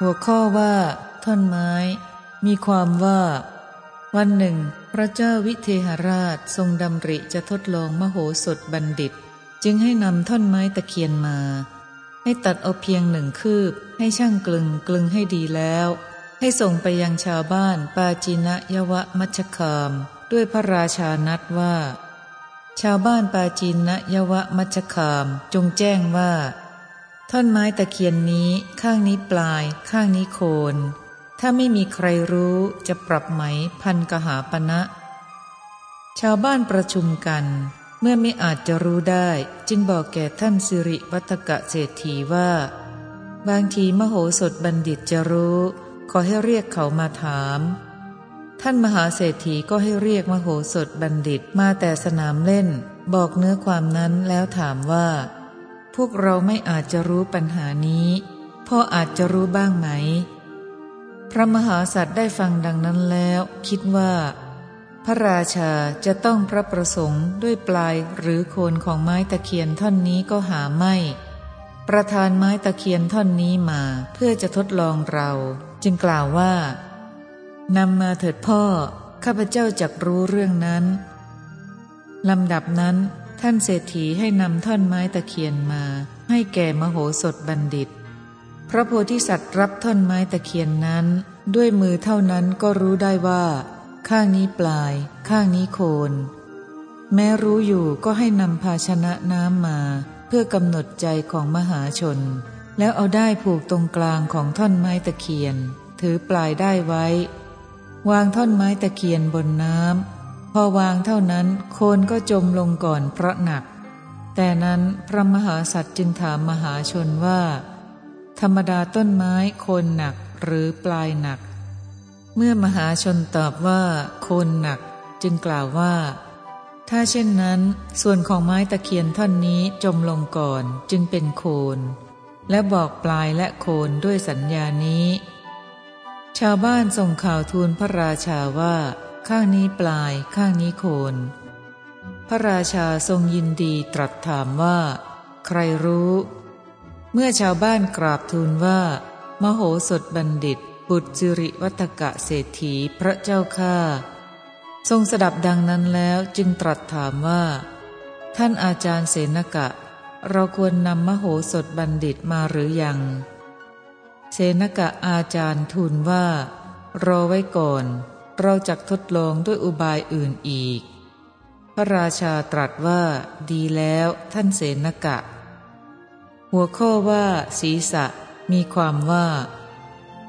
หัวข้อว่า ท่อนไม้ มีความว่า วันหนึ่ง พระเจ้าวิเทหราชทรงดำริจะทดลองมโหสถบัณฑิต จึงให้นำท่อนไม้ตะเคียนมา ให้ตัดเอาเพียงหนึ่งคืบ ให้ช่างกลึงกลึงให้ดีแล้ว ให้ส่งไปยังชาวบ้านปาจินะยวะมัชคาม ด้วยพระราชานัดว่า ชาวบ้านปาจินะยวะมัชคามจงแจ้งว่า ท่อนไม้ตะเคียนนี้ข้างนี้ปลาย ข้างนี้โคน ถ้าไม่มีใครรู้จะปรับไหมพันกหาปณะชาวบ้านประชุมกัน เมื่อไม่อาจจะรู้ได้ จึงบอกแก่ท่านสิริวัตกะเศรษฐีว่า บางทีมโหสถบัณฑิตจะรู้ ขอให้เรียกเขามาถาม ท่านมหาเศรษฐีก็ให้เรียกมโหสถบัณฑิตมาแต่สนามเล่น บอกเนื้อความนั้นแล้วถามว่า พวกเราไม่อาจจะรู้ปัญหานี้พ่ออาจจะรู้บ้างไหม พระมหาสัตว์ได้ฟังดังนั้นแล้ว คิดว่า พระราชาจะต้องพระประสงค์ด้วยปลายหรือโคนของไม้ตะเคียนท่อนนี้ก็หาไม่ ประธานไม้ตะเคียนท่อนนี้มาเพื่อจะทดลองเรา จึงกล่าวว่านำมาเถิดพ่อ ข้าพเจ้าจักรู้เรื่องนั้นลำดับนั้น ท่านเศรษฐีให้นำท่อนไม้ตะเคียนมา ให้แก่มโหสถบัณฑิต พระโพธิสัตว์รับท่อนไม้ตะเคียนนั้น ด้วยมือเท่านั้นก็รู้ได้ว่า ข้างนี้ปลาย ข้างนี้โคน แม้รู้อยู่ก็ให้นำภาชนะน้ำมา เพื่อกำหนดใจของมหาชน แล้วเอาได้ผูกตรงกลางของท่อนไม้ตะเคียน ถือปลายได้ไว้ วางท่อนไม้ตะเคียนบนน้ำ พอวางเท่านั้นโคนก็จมลงก่อนเพราะหนัก แต่นั้นพระมหาสัตว์จึงถามมหาชนว่า ธรรมดาต้นไม้โคนหนักหรือปลายหนัก เมื่อมหาชนตอบว่า โคนหนักจึงกล่าวว่า ถ้าเช่นนั้น ส่วนของไม้ตะเคียนท่อนนี้จมลงก่อนจึงเป็นโคน และบอกปลายและโคนด้วยสัญญานี้ ชาวบ้านส่งข่าวทูลพระราชาว่า ข้างนี้ปลายข้างนี้โคน พระราชาทรงยินดีตรัสถามว่า ใครรู้ เมื่อชาวบ้านกราบทูลว่า มโหสถบัณฑิต บุตรสิริวัตกะเศรษฐีพระเจ้าข้าทรงสดับดังนั้นแล้วจึงตรัสถามว่า ท่านอาจารย์เสนกะ เราควรนำมโหสถบัณฑิตมาหรือยัง เสนกะอาจารย์ทูลว่า รอไว้ก่อน เราจะทดลองด้วยอุบายอื่นอีก พระราชาตรัสว่าดีแล้วท่านเสนกะ หัวข้อว่าศีรษะมีความว่า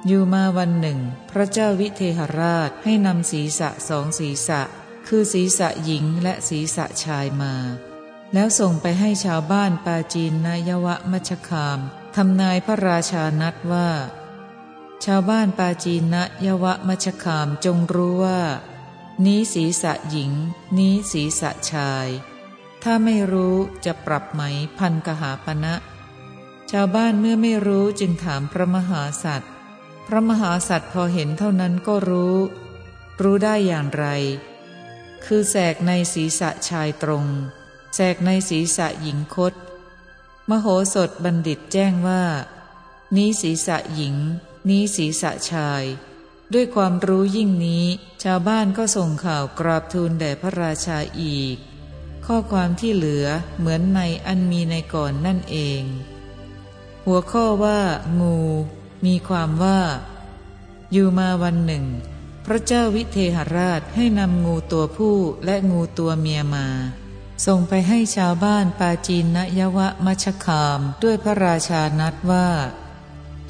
อยู่มาวันหนึ่ง พระเจ้าวิเทหราชให้นำศีรษะสองศีรษะ คือศีรษะหญิงและศีรษะชายมา แล้วส่งไปให้ชาวบ้านปาจีนนายะวะมัชคามทำนายพระราชานัดว่า ชาวบ้านปาจีนะยวะมชคามจงรู้ว่า นี้ศีรษะหญิง นี้ศีรษะชาย ถ้าไม่รู้จะปรับไหมพันกหาปณะชาวบ้านเมื่อไม่รู้จึงถามพระมหาสัตว์พระมหาสัตว์พอเห็นเท่านั้นก็รู้ รู้ได้อย่างไร คือแสกในศีรษะชายตรง แสกในศีรษะหญิงคด มโหสถบัณฑิตแจ้งว่า นี้ศีรษะหญิง นี้ศีรษะชาย ด้วยความรู้ยิ่งนี้ ชาวบ้านก็ส่งข่าวกราบทูลแด่พระราชาอีก ข้อความที่เหลือเหมือนในอันมีในก่อนนั่นเอง หัวข้อว่า งู มีความว่า อยู่มาวันหนึ่ง พระเจ้าวิเทหราชให้นำงูตัวผู้และงูตัวเมียมาส่งไปให้ชาวบ้านปาจีนนยวะมัชคามด้วยพระราชานัดว่า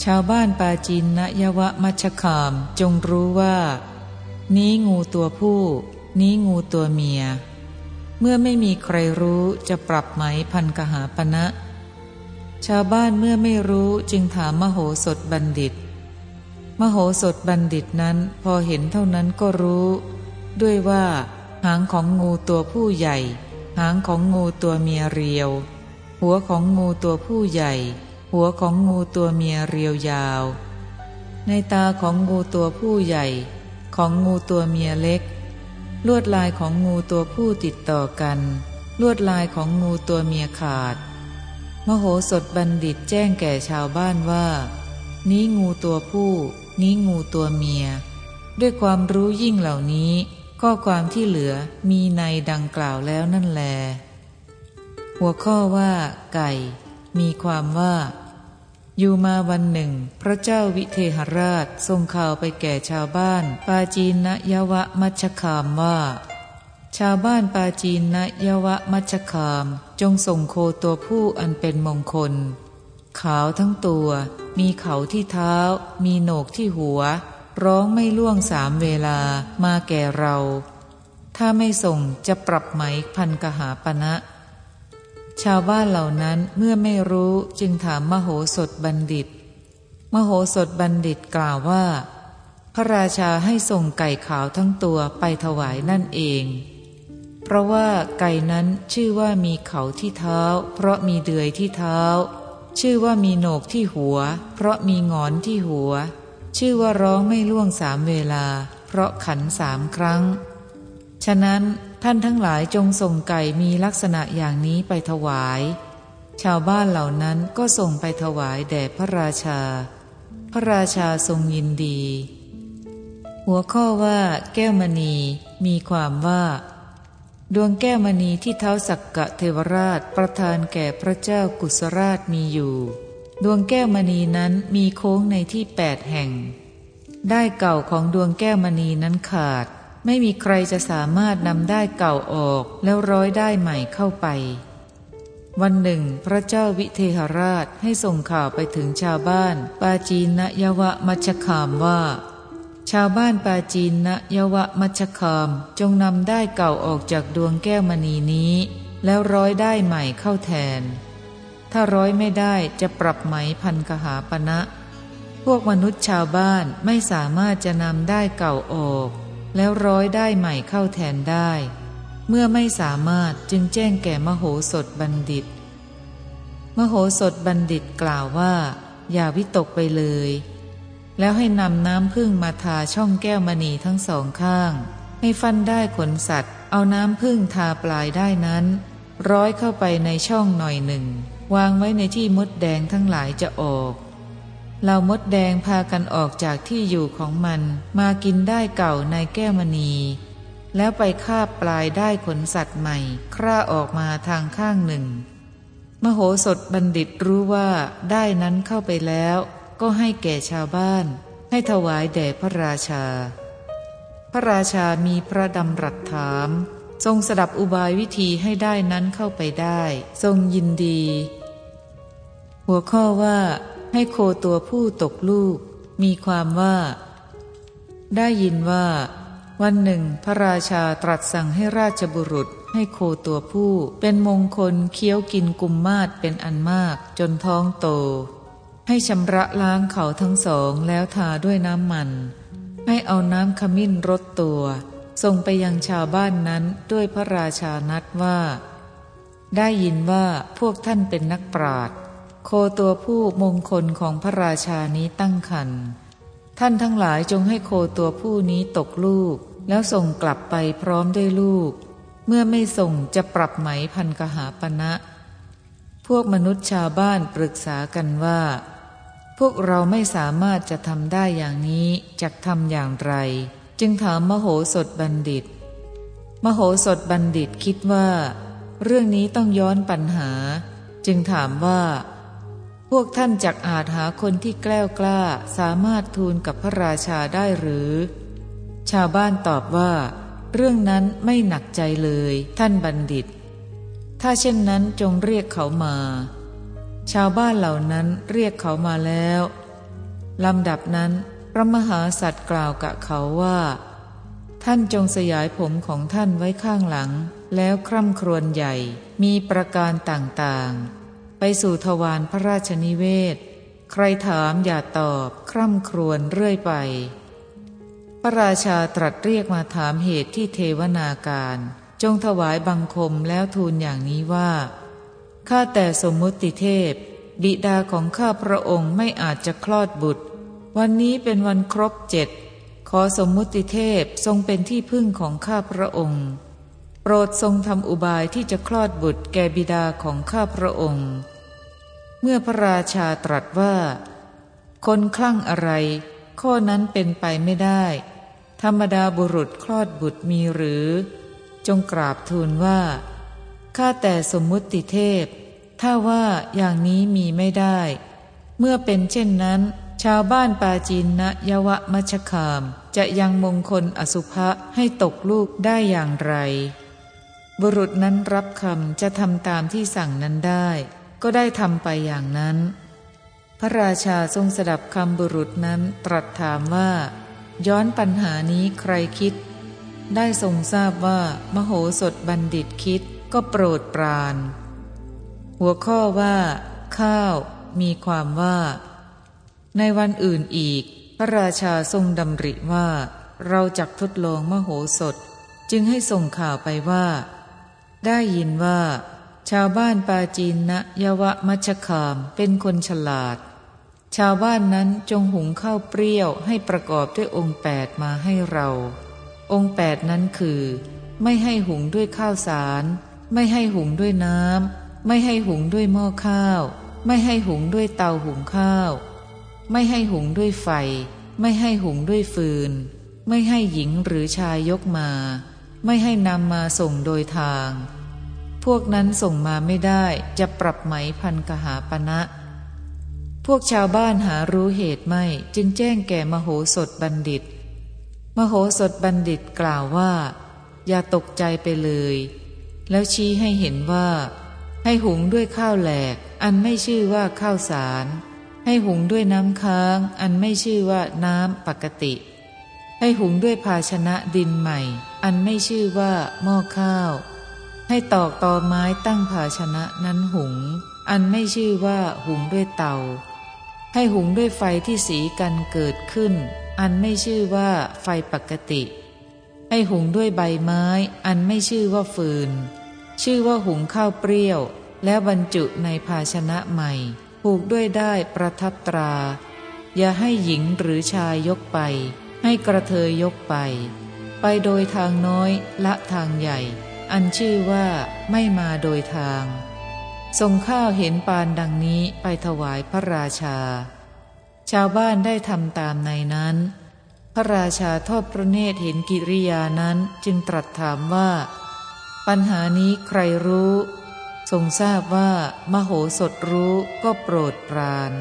ชาวบ้านปาจินนยวะมัชคามจงรู้ว่า นี้งูตัวผู้ นี้งูตัวเมีย เมื่อไม่มีใครรู้จะปรับไหมพันกหาปณะชาวบ้านเมื่อไม่รู้จึงถามมโหสถบัณฑิต มโหสถบัณฑิตนั้นพอเห็นเท่านั้นก็รู้ ด้วยว่า หางของงูตัวผู้ใหญ่ หางของงูตัวเมียเรียว หัวของงูตัวผู้ใหญ่ หัวของงูตัวเมียเรียวยาว ในตาของงูตัวผู้ใหญ่ ของงูตัวเมียเล็ก ลวดลายของงูตัวผู้ติดต่อกัน ลวดลายของงูตัวเมียขาด มโหสถบัณฑิตแจ้งแก่ชาวบ้านว่า นี้งูตัวผู้ นี้งูตัวเมีย ด้วยความรู้ยิ่งเหล่านี้ ข้อความที่เหลือมีในดังกล่าวแล้วนั่นแลหัวข้อว่าไก่ มีความว่า อยู่มาวันหนึ่ง พระเจ้าวิเทหราชทรงข่าวไปแก่ชาวบ้าน ปาจีนยวะมัชคามว่า ชาวบ้านปาจีนยวะมัชคามจงส่งโคตัวผู้อันเป็นมงคล ขาวทั้งตัว มีเขาที่เท้า มีโหนกที่หัว ร้องไม่ล่วงสามเวลามาแก่เรา ถ้าไม่ส่งจะปรับไหมพันกหาปณะ ชาวบ้านเหล่านั้นเมื่อไม่รู้จึงถามมโหสถบัณฑิต มโหสถบัณฑิตกล่าวว่า พระราชาให้ส่งไก่ขาวทั้งตัวไปถวายนั่นเอง เพราะว่าไก่นั้นชื่อว่ามีเขาที่เท้า เพราะมีเดือยที่เท้า ชื่อว่ามีโหนกที่หัว เพราะมีงอนที่หัว ชื่อว่าร้องไม่ล่วงสามเวลา เพราะขันสามครั้ง ฉะนั้น ท่านทั้งหลายจงส่งไก่มีลักษณะอย่างนี้ไปถวาย ชาวบ้านเหล่านั้นก็ส่งไปถวายแด่พระราชา พระราชาทรงยินดี หัวข้อว่า แก้วมณีมีความว่า ดวงแก้วมณีที่เท้าสักกะเทวราชประทานแก่พระเจ้ากุศราชมีอยู่ ดวงแก้วมณีนั้นมีโค้งในที่แปดแห่ง ได้เก่าของดวงแก้วมณีนั้นขาด ไม่มีใครจะสามารถนำได้เก่าออกแล้วร้อยได้ใหม่เข้าไป วันหนึ่ง พระเจ้าวิเทหราชให้ส่งข่าวไปถึงชาวบ้าน ปาจีนยวะมัชคามว่า ชาวบ้านปาจีนยวะมัชคามจงนำได้เก่าออกจากดวงแก้วมณีนี้ แล้วร้อยได้ใหม่เข้าแทน ถ้าร้อยไม่ได้จะปรับไหมพันกหาปณะพวกมนุษย์ชาวบ้านไม่สามารถจะนำได้เก่าออก แล้วร้อยได้ใหม่เข้าแทนได้ เมื่อไม่สามารถจึงแจ้งแก่มโหสถบัณฑิต มโหสถบัณฑิตกล่าวว่า อย่าวิตกไปเลย แล้วให้นำน้ำพึ่งมาทาช่องแก้วมณีทั้งสองข้าง ให้ฟันได้ขนสัตว์ เอาน้ำพึ่งทาปลายได้นั้น ร้อยเข้าไปในช่องหน่อยหนึ่ง วางไว้ในที่มดแดงทั้งหลายจะออก เรามดแดงพากันออกจากที่อยู่ของมัน มากินได้เก่าในแก้วมณี แล้วไปคาบปลายได้ขนสัตว์ใหม่ คร่าออกมาทางข้างหนึ่ง มโหสถบัณฑิตรู้ว่าได้นั้นเข้าไปแล้ว ก็ให้แก่ชาวบ้าน ให้ถวายแด่พระราชา พระราชามีพระดำรัสถาม ทรงสดับอุบายวิธีให้ได้นั้นเข้าไปได้ ทรงยินดี หัวข้อว่า ให้โคตัวผู้ตกลูก มีความว่า ได้ยินว่า วันหนึ่งพระราชาตรัสสั่งให้ราชบุรุษให้โคตัวผู้เป็นมงคลเคี้ยวกินกุมมาศเป็นอันมากจนท้องโต ให้ชำระล้างเขาทั้งสองแล้วทาด้วยน้ำมัน ให้เอาน้ำขมิ้นรดตัวส่งไปยังชาวบ้านนั้นด้วยพระราชานัดว่า ได้ยินว่าพวกท่านเป็นนักปราชญ์ โคตัวผู้มงคลของพระราชานี้ตั้งคันท่านทั้งหลายจงให้โคตัวผู้นี้ตกลูก แล้วส่งกลับไปพร้อมด้วยลูก เมื่อไม่ส่งจะปรับไหมพันกหาปณะพวกมนุษย์ชาวบ้านปรึกษากันว่า พวกเราไม่สามารถจะทำได้อย่างนี้จะทำอย่างไร จึงถามมโหสถบัณฑิต มโหสถบัณฑิตคิดว่า เรื่องนี้ต้องย้อนปัญหา จึงถามว่า พวกท่านจักอาจหาคนที่แกล้วกล้าสามารถทูลกับพระราชาได้หรือ ชาวบ้านตอบว่า เรื่องนั้นไม่หนักใจเลย ท่านบัณฑิต ถ้าเช่นนั้นจงเรียกเขามา ชาวบ้านเหล่านั้นเรียกเขามาแล้วลำดับนั้น พระมหาสัตว์กล่าวกับเขาว่า ท่านจงสยายผมของท่านไว้ข้างหลัง แล้วคร่ำครวญใหญ่มีประการต่างๆ สู่ทวารพระราชนิเวศ ใครถามอย่าตอบคร่ำครวญเรื่อยไป พระราชาตรัสเรียกมาถามเหตุที่เทวนาการ จงถวายบังคมแล้วทูลอย่างนี้ว่า ข้าแต่สมมุติเทพ บิดาของข้าพระองค์ไม่อาจจะคลอดบุตร วันนี้เป็นวันครบเจ็ดขอสมมุติเทพทรงเป็นที่พึ่งของข้าพระองค์ โปรดทรงทำอุบายที่จะคลอดบุตรแก่บิดาของข้าพระองค์ เมื่อพระราชาตรัสว่า คนคลั่งอะไร ข้อนั้นเป็นไปไม่ได้ ธรรมดาบุรุษคลอดบุตรมีหรือ จงกราบทูลว่า ข้าแต่สมมุติเทพ ถ้าว่าอย่างนี้มีไม่ได้ เมื่อเป็นเช่นนั้น ชาวบ้านปาจีนนะยวะมัชคาม จะยังมงคลอสุภะให้ตกลูกได้อย่างไร บุรุษนั้นรับคำจะทำตามที่สั่งนั้นได้ ก็ได้ทำไปอย่างนั้น พระราชาทรงสดับคำบุรุษนั้นตรัสถามว่า ย้อนปัญหานี้ใครคิด ได้ทรงทราบว่า มโหสถบัณฑิตคิดก็โปรดปราน หัวข้อว่า ข้าว มีความว่า ในวันอื่นอีก พระราชาทรงดำริว่า เราจักทดลองมโหสถ จึงให้ส่งข่าวไปว่า ได้ยินว่า ชาวบ้านปาจีนนะยวะมัชคามเป็นคนฉลาด ชาวบ้านนั้นจงหุงข้าวเปรี้ยวให้ประกอบด้วยองค์แปดมาให้เรา องค์แปดนั้นคือ ไม่ให้หุงด้วยข้าวสาร ไม่ให้หุงด้วยน้ำ ไม่ให้หุงด้วยหม้อข้าว ไม่ให้หุงด้วยเตาหุงข้าว ไม่ให้หุงด้วยไฟ ไม่ให้หุงด้วยฟืน ไม่ให้หญิงหรือชายยกมา ไม่ให้นำมาส่งโดยทาง พวกนั้นส่งมาไม่ได้จะปรับไหมพันกหาปณะพวกชาวบ้านหารู้เหตุไม่จึงแจ้งแก่มโหสถบัณฑิต มโหสถบัณฑิตกล่าวว่า อย่าตกใจไปเลย แล้วชี้ให้เห็นว่า ให้หุงด้วยข้าวแหลก อันไม่ชื่อว่าข้าวสาร ให้หุงด้วยน้ำค้าง อันไม่ชื่อว่าน้ำปกติ ให้หุงด้วยภาชนะดินใหม่ อันไม่ชื่อว่าหม้อข้าว ให้ตอกตอไม้ตั้งภาชนะนั้นหุง อันไม่ชื่อว่าหุงด้วยเตา ให้หุงด้วยไฟที่สีกันเกิดขึ้น อันไม่ชื่อว่าไฟปกติ ให้หุงด้วยใบไม้ อันไม่ชื่อว่าฟืน ชื่อว่าหุงข้าวเปรี้ยว แล้วบรรจุในภาชนะใหม่ผูกด้วยได้ประทับตรา อย่าให้หญิงหรือชายยกไป ให้กระเทยยกไป ไปโดยทางน้อยละทางใหญ่ อันชื่อว่าไม่มาโดยทาง ทรงข้าวเห็นปานดังนี้ไปถวายพระราชา ชาวบ้านได้ทำตามในนั้น พระราชาทอดพระเนตรเห็นกิริยานั้นจึงตรัสถามว่า ปัญหานี้ใครรู้ ทรงทราบว่ามโหสถรู้ก็โปรดปราน